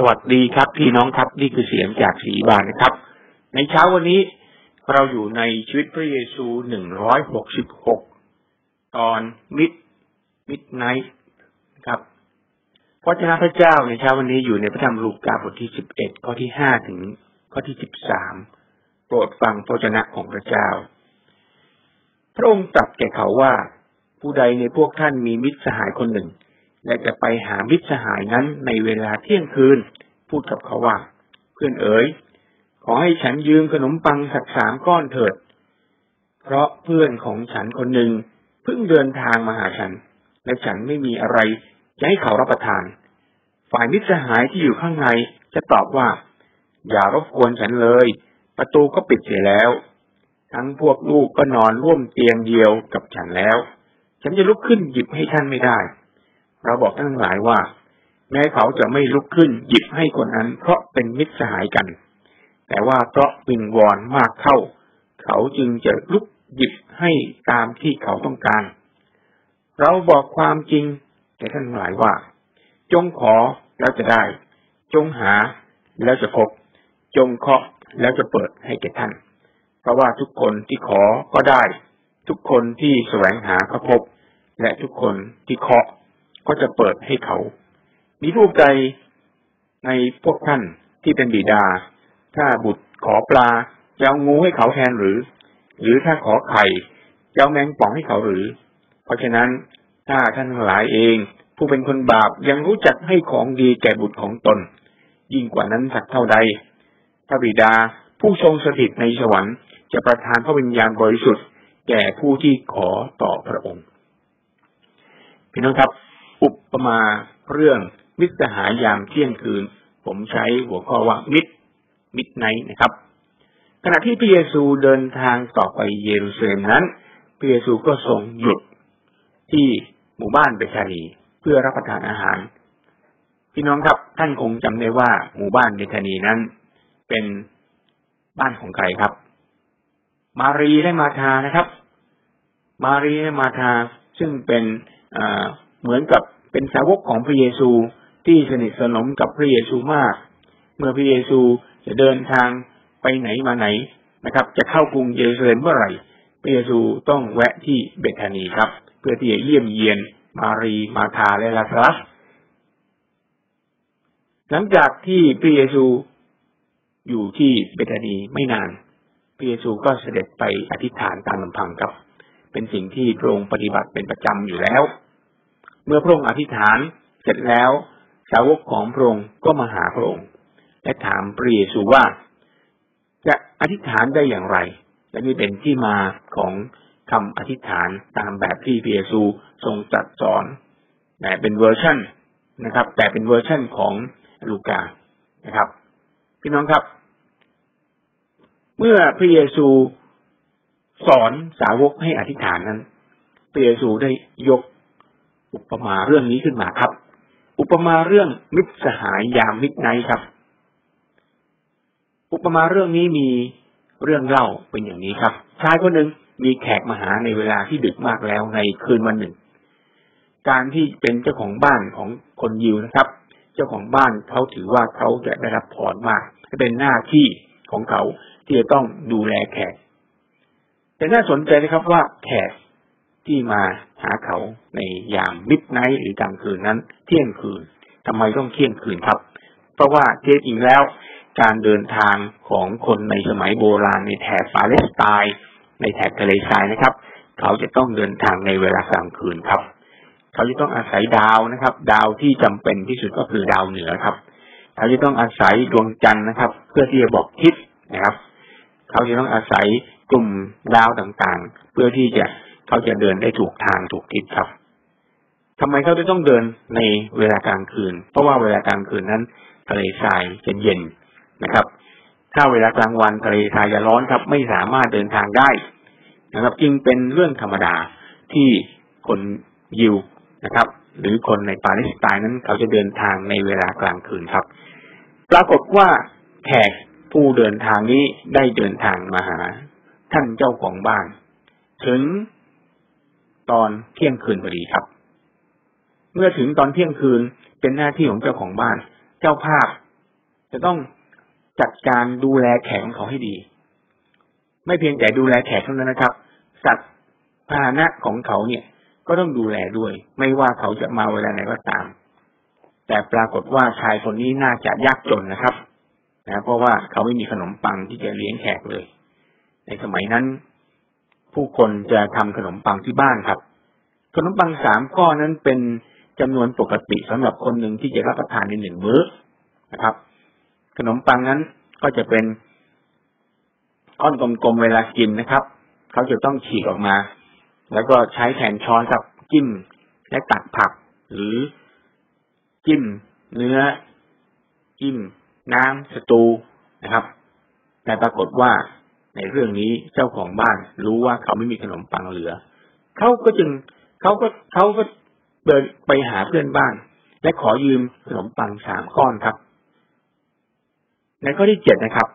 สวัสดีครับพี่น้องครับนี่คือเสียงจากศิษยาภิบาลนะครับ ในเช้าวันนี้เราอยู่ในชีวิตพระเยซูหนึ่งร้อยหกสิบหกตอนมิตร midnight ครับพระวจนะพระเจ้าในเช้าวันนี้อยู่ในพระธรรมลูกาบทที่สิบเอ็ดข้อที่ห้าถึงข้อที่สิบสามโปรดฟังพระวจนะของพระเจ้า พระองค์ตรัสแก่เขาว่า ผู้ใดในพวกท่านมีมิตรสหายคนหนึ่ง และจะไปหามิตรสหายนั้นในเวลาเที่ยงคืน พูดกับเขาว่า เพื่อนเอ๋ย ขอให้ฉันยืมขนมปังสักสามก้อนเถิด เพราะเพื่อนของฉันคนหนึ่งเพิ่งเดินทางมาหาฉัน และฉันไม่มีอะไรจะให้เขารับประทาน ฝ่ายมิตรสหายที่อยู่ข้างในจะตอบว่า อย่ารบกวนฉันเลย ประตูก็ปิดเสียแล้ว ทั้งพวกลูกก็นอนร่วมเตียงเดียวกับฉันแล้ว ฉันจะลุกขึ้นหยิบให้ท่านไม่ได้ เราบอกทั้งหลายว่า แม้เขาจะไม่ลุกขึ้นหยิบให้คนนั้น เพราะเป็นมิตรสหายกัน แต่ว่าเพราะวิงวอนมากเข้า เขาจึงจะลุกหยิบให้ตามที่เขาต้องการ เราบอกความจริงแก่ท่านหลายว่า จงขอแล้วจะได้ จงหาแล้วจะพบ จงเคาะแล้วจะเปิดให้แก่ท่าน เพราะว่าทุกคนที่ขอก็ได้ ทุกคนที่แสวงหาก็พบ และทุกคนที่เคาะ ก็จะเปิดให้เขา มีผู้ใจในพวกท่านที่เป็นบิดา ถ้าบุตรขอปลาจะเอางูให้เขาแทนหรือ หรือถ้าขอไข่จะเอาแมงป่องให้เขาหรือ เพราะฉะนั้นถ้าท่านหลายเอง ผู้เป็นคนบาปยังรู้จักให้ของดีแก่บุตรของตน ยิ่งกว่านั้นสักเท่าใด พระบิดาผู้ทรงสถิตในสวรรค์จะประทานพระวิญญาณบริสุทธิ์ แก่ผู้ที่ขอต่อพระองค์พี่น้องครับ อุปมาเรื่องมิตรหายามเที่ยงคืน ผมใช้หัวข้อว่ามิตรมิตรไนนะครับ ขณะที่พระเยซูเดินทางต่อไปเยรูซาเล็มนั้นพระเยซูก็ทรงหยุดที่หมู่บ้านเบธานีเพื่อรับประทานอาหาร พี่น้องครับท่านคงจำได้ว่าหมู่บ้านเบธานีนั้น เป็นบ้านของใครครับ มารีและมาธานะครับ มารีและมาธาซึ่งเป็นเหมือนกับ เป็นสาวกของพระเยซูที่สนิทสนมกับพระเยซูมาก เมื่อพระเยซูจะเดินทางไปไหนมาไหนนะครับ จะเข้ากรุงเยรูซาเล็มเมื่อไหร่พระเยซูต้องแวะที่เบธานีครับ เพื่อที่จะเยี่ยมเยียนมารีมาธาและลาซารัสหลังจากที่พระเยซูอยู่ที่เบธานีไม่นานพระเยซูก็เสด็จไปอธิษฐานตามลำพังครับ เป็นสิ่งที่พระองค์ปฏิบัติเป็นประจำอยู่แล้ว เมื่อพระองค์อธิษฐานเสร็จแล้ว สาวกของพระองค์ก็มาหาพระองค์และถามพระเยซูว่า จะอธิษฐานได้อย่างไร และนี่เป็นที่มาของคำอธิษฐานตามแบบที่พระเยซูทรงตรัสสอนแต่เป็นเวอร์ชันนะครับ แต่เป็นเวอร์ชันของลูกานะครับพี่น้องครับ เมื่อพระเยซูสอนสาวกให้อธิษฐานนั้นพระเยซูได้ยก อุปมาเรื่องนี้ขึ้นมาครับ อุปมาเรื่องมิตรสหายยามมิดไนครับ อุปมาเรื่องนี้มีเรื่องเล่าเป็นอย่างนี้ครับ ชายคนหนึ่งมีแขกมาหาในเวลาที่ดึกมากแล้วในคืนวันหนึ่ง การที่เป็นเจ้าของบ้านของคนยิวนะครับ เจ้าของบ้านเขาถือว่าเขาจะได้รับพรมากเป็นหน้าที่ของเขาที่จะต้องดูแลแขก แต่น่าสนใจนะครับว่าแขก ที่มาหาเขาในยาม midnight หรือกลางคืนนั้น เที่ยงคืนทำไมต้องเที่ยงคืนครับ เพราะว่าแท้จริงแล้ว การเดินทางของคนในสมัยโบราณในแถบปาเลสไตน์ในแถบทะเลทรายนะครับ เขาจะต้องเดินทางในเวลากลางคืนครับ เขาจะต้องอาศัยดาวนะครับ ดาวที่จำเป็นที่สุดก็คือดาวเหนือครับ เขาจะต้องอาศัยดวงจันทร์นะครับ เพื่อที่จะบอกทิศนะครับ เขาจะต้องอาศัยกลุ่มดาวต่างๆ เพื่อที่จะ เขาจะเดินได้ถูกทางถูกทิศครับทำไมเขาจะต้องเดินในเวลากลางคืน เพราะว่าเวลากลางคืนนั้น ทะเลทรายจะเย็นนะครับ ถ้าเวลากลางวันทะเลทรายจะร้อนครับ ไม่สามารถเดินทางได้นะครับ จึงเป็นเรื่องธรรมดาที่คนยิวนะครับ หรือคนในปาเลสไตน์นั้น เขาจะเดินทางในเวลากลางคืนครับ ปรากฏว่าแขกผู้เดินทางนี้ได้เดินทางมาหา ท่านเจ้าของบ้าน ถึง ตอนเที่ยงคืนพอดีครับ เมื่อถึงตอนเที่ยงคืนเป็นหน้าที่ของเจ้าของบ้าน เจ้าภาพ จะต้องจัดการดูแลแขกของเขาให้ดี ไม่เพียงแต่ดูแลแขกเท่านั้นนะครับ สัตว์พาหนะของเขาเนี่ย ก็ต้องดูแลด้วย ไม่ว่าเขาจะมาเวลาไหนก็ตาม แต่ปรากฏว่าชายคนนี้น่าจะยากจนนะครับนะเพราะว่าเขาไม่มีขนมปังที่จะเลี้ยงแขกเลย ในสมัยนั้น ผู้คนจะทำขนมปังที่บ้านครับ ขนมปังสามก้อนนั้นเป็นจำนวนปกติสำหรับคนหนึ่งที่จะรับประทานในหนึ่งมื้อนะครับ ขนมปังนั้นก็จะเป็นก้อนกลมๆเวลากินนะครับ เขาจะต้องฉีกออกมา แล้วก็ใช้แทนช้อนกับจิ้มและตักผัก หรือจิ้มเนื้อ จิ้มน้ำสตูนะครับ แต่ปรากฏว่า ในเรื่องนี้เจ้าของบ้านรู้ว่าเขาไม่มีขนมปังเหลือ เขาก็จึงเขาก็เขาก็เดินไปหาเพื่อนบ้าน และขอยืมขนมปังสามก้อนครับ ในข้อที่เจ็ดนะครับ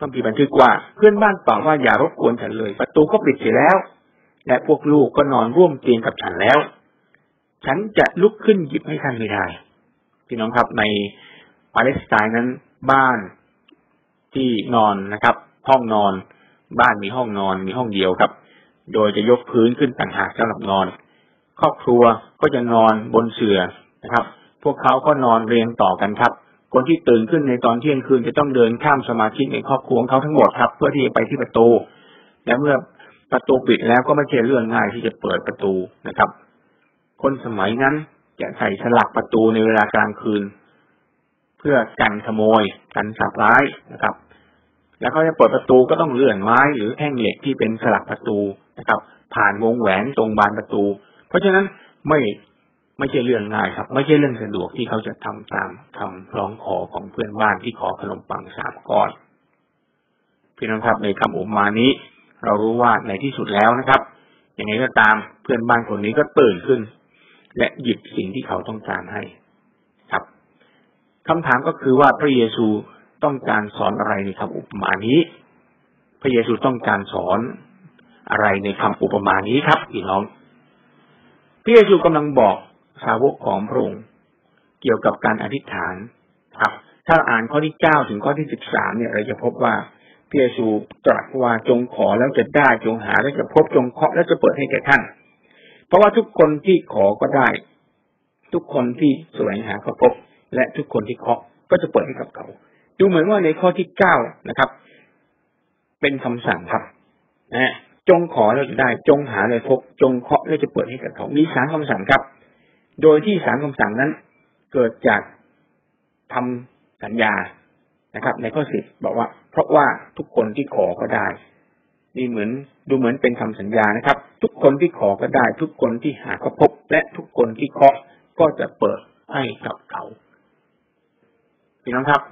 ต้องมีบันทึกว่าเพื่อนบ้านตอบว่าอย่ารบกวนฉันเลย ประตูก็ปิดเสียแล้ว และพวกลูกก็นอนร่วมเตียงกับฉันแล้ว ฉันจะลุกขึ้นหยิบให้ท่านไม่ได้พี่น้องครับในปาเลสไตน์นั้นบ้านที่นอนนะครับ ห้องนอน บ้านมีห้องนอนมีห้องเดียวครับ โดยจะยกพื้นขึ้นต่างหากสำหรับนอน ครอบครัวก็จะนอนบนเสื่อนะครับ พวกเขาก็นอนเรียงต่อกันครับ คนที่ตื่นขึ้นในตอนเที่ยงคืนจะต้องเดินข้ามสมาชิกในครอบครัวของเขาทั้งหมดครับ เพื่อที่จะไปที่ประตู และเมื่อประตูปิดแล้วก็ไม่ใช่เรื่องง่ายที่จะเปิดประตูนะครับ คนสมัยนั้นจะใส่สลักประตูในเวลากลางคืน เพื่อกันขโมยกันสับร้ายนะครับ แล้วเขาจะเปิดประตูก็ต้องเลื่อนไม้หรือแท่งเหล็กที่เป็นสลักประตูนะครับ ผ่านวงแหวนตรงบานประตู เพราะฉะนั้นไม่ไม่ใช่เรื่องง่ายครับ ไม่ใช่เรื่องสะดวกที่เขาจะทำตามคำร้องขอของเพื่อนบ้านที่ขอขนมปังสามก้อนพี่น้องครับในคำอุปมานี้ เรารู้ว่าในที่สุดแล้วนะครับย่างไรก็ตามเพื่อนบ้านคนนี้ก็ตื่นขึ้น และหยิบสิ่งที่เขาต้องการให้คำถามก็คือว่าพระเยซู ต้องการสอนอะไรในคำอุปมานี้ พระเยซูต้องการสอนอะไรในคำอุปมานี้ครับพี่น้อง พระเยซูกำลังบอกสาวกของพระองค์เกี่ยวกับการอธิษฐานครับ ถ้าอ่านข้อที่เก้าถึงข้อที่สิบสามเนี่ยเราจะพบว่าพระเยซูตรัสว่าจงขอแล้วจะได้จงหาแล้วจะพบจงเคาะแล้วจะเปิดให้แก่ท่าน เพราะว่าทุกคนที่ขอก็ได้ ทุกคนที่แสวงหาก็พบ และทุกคนที่เคาะก็จะเปิดให้กับเขา ดูเหมือนว่าในข้อที่เก้านะครับ เป็นคำสั่งครับนะจงขอแล้วจะได้ จงหาเลยพบ จงเคาะแล้วจะเปิดให้กับเขามีสามคำสั่งครับ โดยที่สามคำสั่งนั้น เกิดจากทำสัญญานะครับ ในข้อสิบบอกว่า เพราะว่าทุกคนที่ขอก็ได้นี่เหมือนดูเหมือนเป็นคำสัญญานะครับ ทุกคนที่ขอก็ได้ ทุกคนที่หาก็พบ และทุกคนที่เคาะก็จะเปิดให้กับเขาพี่น้องครับ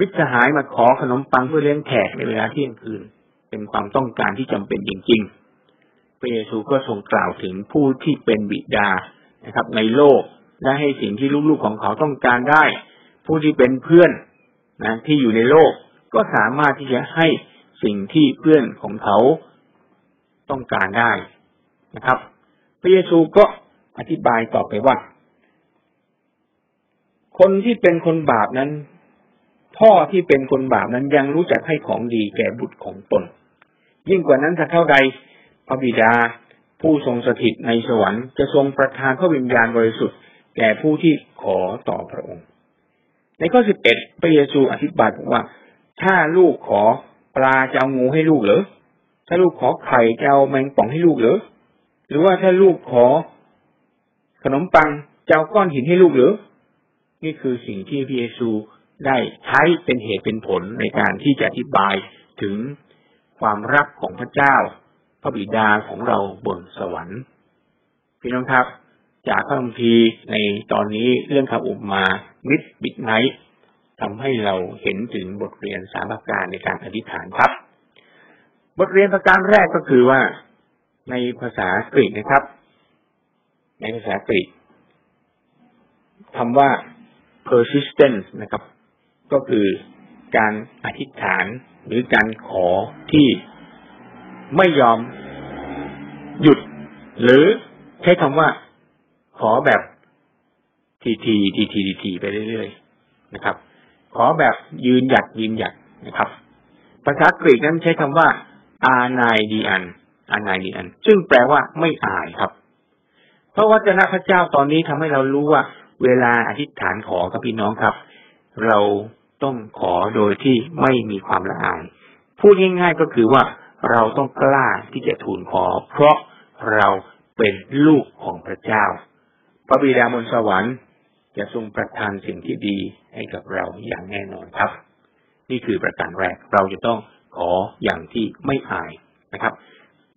มิตรสหายมาขอขนมปังเพื่อเลี้ยงแขกในเวลาเที่ยงคืน เป็นความต้องการที่จำเป็นจริงๆพระเยซูก็ทรงกล่าวถึงผู้ที่เป็นบิดานะครับ ในโลกและให้สิ่งที่ลูกๆของเขาต้องการได้ ผู้ที่เป็นเพื่อนนะที่อยู่ในโลกก็สามารถที่จะให้สิ่งที่เพื่อนของเขาต้องการได้นะครับ พระเยซูก็อธิบายต่อไปว่า คนที่เป็นคนบาปนั้น พ่อที่เป็นคนบาปนั้นยังรู้จักให้ของดีแก่บุตรของตน ยิ่งกว่านั้นถ้าเท่าใดพระบิดา ผู้ทรงสถิตในสวรรค์จะทรงประทานพระวิญญาณบริสุทธิ์แก่ผู้ที่ขอต่อพระองค์ ในข้อสิบเอ็ดพระเยซูอธิบายบอกว่า ถ้าลูกขอปลาจะเอางูให้ลูกเหรอถ้าลูกขอไข่จะเอาแมงป่องให้ลูกเหรอหรือว่าถ้าลูกขอ ขนมปังจะเอาก้อนหินให้ลูกเหรอนี่คือสิ่งที่พระเยซู ได้ใช้เป็นเหตุเป็นผลในการที่จะอธิบายถึงความรักของพระเจ้า พระบิดาของเราบนสวรรค์ พี่น้องครับ จากพระคัมภีร์ในตอนนี้เรื่องคำอุปมามิดบิดไนท์ทำให้เราเห็นถึงบทเรียนสามประการในการอธิษฐานครับ บทเรียนประการแรกก็คือว่าในภาษากรีกนะครับ ในภาษากรีกคำว่า persistence นะครับ ก็คือการอธิษฐานหรือการขอที่ไม่ยอมหยุด หรือใช้คำว่าขอแบบทีทีทีทีทีไปเรื่อยๆนะครับ ขอแบบยืนหยัดยืนหยัดนะครับ ภาษากรีกนั้นใช้คำว่า อานายดีอัน อานายดีอัน ซึ่งแปลว่าไม่อายครับ เพราะว่าจนะพระเจ้าตอนนี้ทำให้เรารู้ว่า เวลาอธิษฐานขอกับพี่น้องครับ เรา ต้องขอโดยที่ไม่มีความละอาย พูดง่ายๆก็คือว่าเราต้องกล้าที่จะทูลขอ เพราะเราเป็นลูกของพระเจ้า พระบิดาบนสวรรค์จะทรงประทานสิ่งที่ดีให้กับเราอย่างแน่นอนครับ นี่คือประการแรกเราจะต้องขออย่างที่ไม่อายนะครับ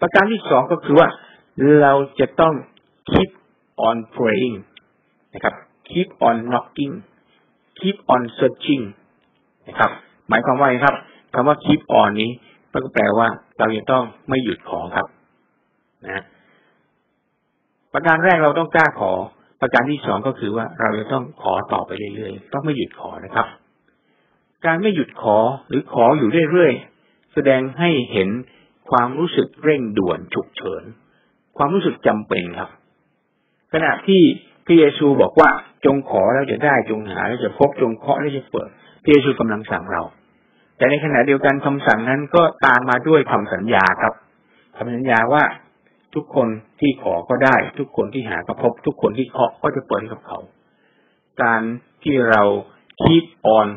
ประการที่สองก็คือว่าเราจะต้อง keep on praying นะครับ keep on knocking keep on searching นะครับ หมายความว่าไงครับคำว่า keep on นี้ก็แปลว่าเราจะต้องไม่หยุดขอครับ นะประการแรกเราต้องกล้าขอ ประการที่สองก็คือว่าเราจะต้องขอต่อไปเรื่อยๆ ต้องไม่หยุดขอนะครับ การไม่หยุดขอหรือขออยู่เรื่อยๆ แสดงให้เห็นความรู้สึกเร่งด่วนฉุกเฉิน ความรู้สึกจำเป็นครับ ขณะที่พระเยซูบอกว่าจงขอแล้วจะได้จงหาแล้วจะพบจงเคาะแล้วจะเปิด พระเยซูกำลังสั่งเรา แต่ในขณะเดียวกันคำสั่งนั้นก็ตามมาด้วยคำสัญญาครับคำสัญญาว่าทุกคนที่ขอก็ได้ ทุกคนที่หาก็พบ ทุกคนที่เคาะก็จะเปิดให้กับเขา การที่เรา keep on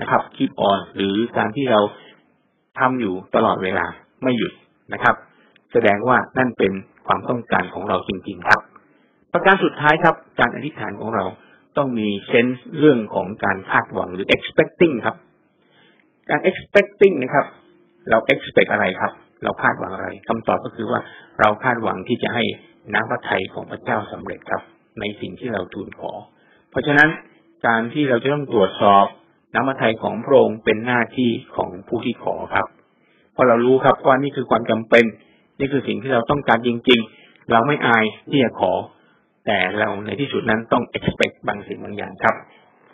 นะครับ keep on หรือการที่เราทำอยู่ตลอดเวลาไม่หยุดนะครับ แสดงว่านั่นเป็นความต้องการของเราจริงๆครับ ประการสุดท้ายครับ การอธิษฐานของเรา ต้องมีเซนส์เรื่องของการคาดหวังหรือ expecting ครับ การ expecting นะครับ เรา expect อะไรครับ เราคาดหวังอะไรคำตอบก็คือว่าเราคาดหวังที่จะให้น้ำพระทัยของพระเจ้าสำเร็จครับ ในสิ่งที่เราทูลขอ เพราะฉะนั้นการที่เราจะต้องตรวจสอบน้ำพระทัยของพระองค์เป็นหน้าที่ของผู้ที่ขอครับเพราะเรารู้ครับว่านี่คือความจำเป็น นี่คือสิ่งที่เราต้องการจริง ๆ เราไม่อายที่จะขอ แต่เราในที่สุดนั้นต้อง expect บางสิ่งบางอย่างครับ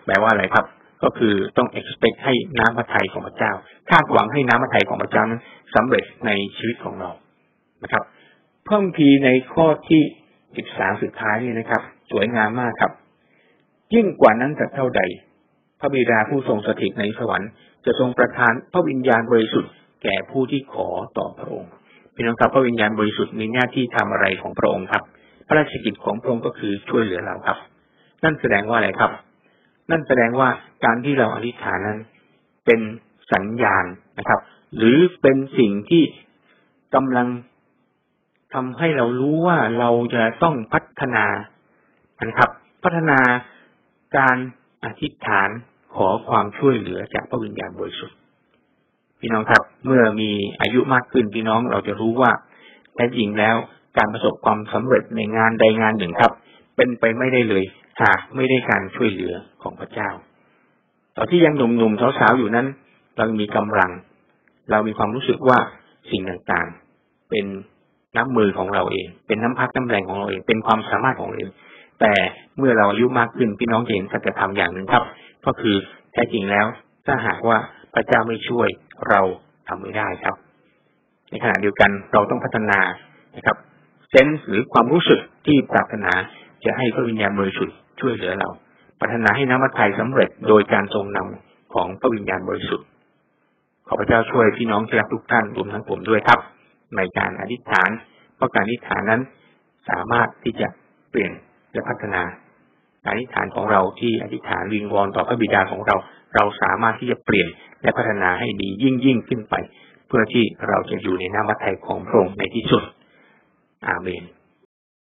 แปลว่าอะไรครับ ก็คือต้อง expect ให้น้ำพระทัยของพระเจ้า คาดหวังให้น้ำพระทัยของพระเจ้านั้นสำเร็จในชีวิตของเรานะครับ เพิ่มทีในข้อที่สิบสามสุดท้ายนี่นะครับ สวยงามมากครับ ยิ่งกว่านั้นจะเท่าใด พระบิดาผู้ทรงสถิตในสวรรค์จะทรงประทานพระวิญญาณบริสุทธิ์แก่ผู้ที่ขอต่อพระองค์พี่น้องครับพระวิญญาณบริสุทธิ์มีหน้าที่ทำอะไรของพระองค์ครับ พระราชกิจของพระองค์ก็คือช่วยเหลือเราครับ นั่นแสดงว่าอะไรครับ นั่นแสดงว่าการที่เราอธิษฐานนั้นเป็นสัญญาณนะครับ หรือเป็นสิ่งที่กำลังทำให้เรารู้ว่าเราจะต้องพัฒนานะครับ พัฒนาการอธิษฐานขอความช่วยเหลือจากพระวิญญาณบริสุทธิ์ พี่น้องครับ เมื่อมีอายุมากขึ้นพี่น้องเราจะรู้ว่าแท้จริงแล้ว การประสบความสำเร็จในงานใดงานหนึ่งครับ เป็นไปไม่ได้เลยหากไม่ได้การช่วยเหลือของพระเจ้า ตอนที่ยังหนุ่มๆสาวๆอยู่นั้น เรามีกำลัง เรามีความรู้สึกว่าสิ่งต่างๆ เป็นน้ำมือของเราเอง เป็นน้ำพักน้ำแรงของเราเอง เป็นความสามารถของเราเอง แต่เมื่อเราอายุมากขึ้นพี่น้องเห็นสัจธรรมอย่างหนึ่งครับ ก็คือแท้จริงแล้ว ถ้าหากว่าพระเจ้าไม่ช่วยเราทำไม่ได้ครับ ในขณะเดียวกันเราต้องพัฒนานะครับ เซนส์หรือความรู้สึกที่ปรารถนาจะให้พระวิญญาณบริสุทธิ์ช่วยเหลือเราพัฒนาให้น้ำมันไทยสำเร็จโดยการทรงนำของพระวิญญาณบริสุทธิ์ ขอพระเจ้าช่วยพี่น้องที่รักทุกท่านรวมทั้งผมด้วยครับในการอธิษฐาน เพราะการอธิษฐานนั้นสามารถที่จะเปลี่ยนและพัฒนาการอธิษฐานของเราที่อธิษฐานวิงวอนต่อพระบิดาของเรา เราสามารถที่จะเปลี่ยนและพัฒนาให้ดียิ่งยิ่งขึ้นไป เพื่อที่เราจะอยู่ในน้ำมัทไทยของพระองค์ในที่สุด อาเมน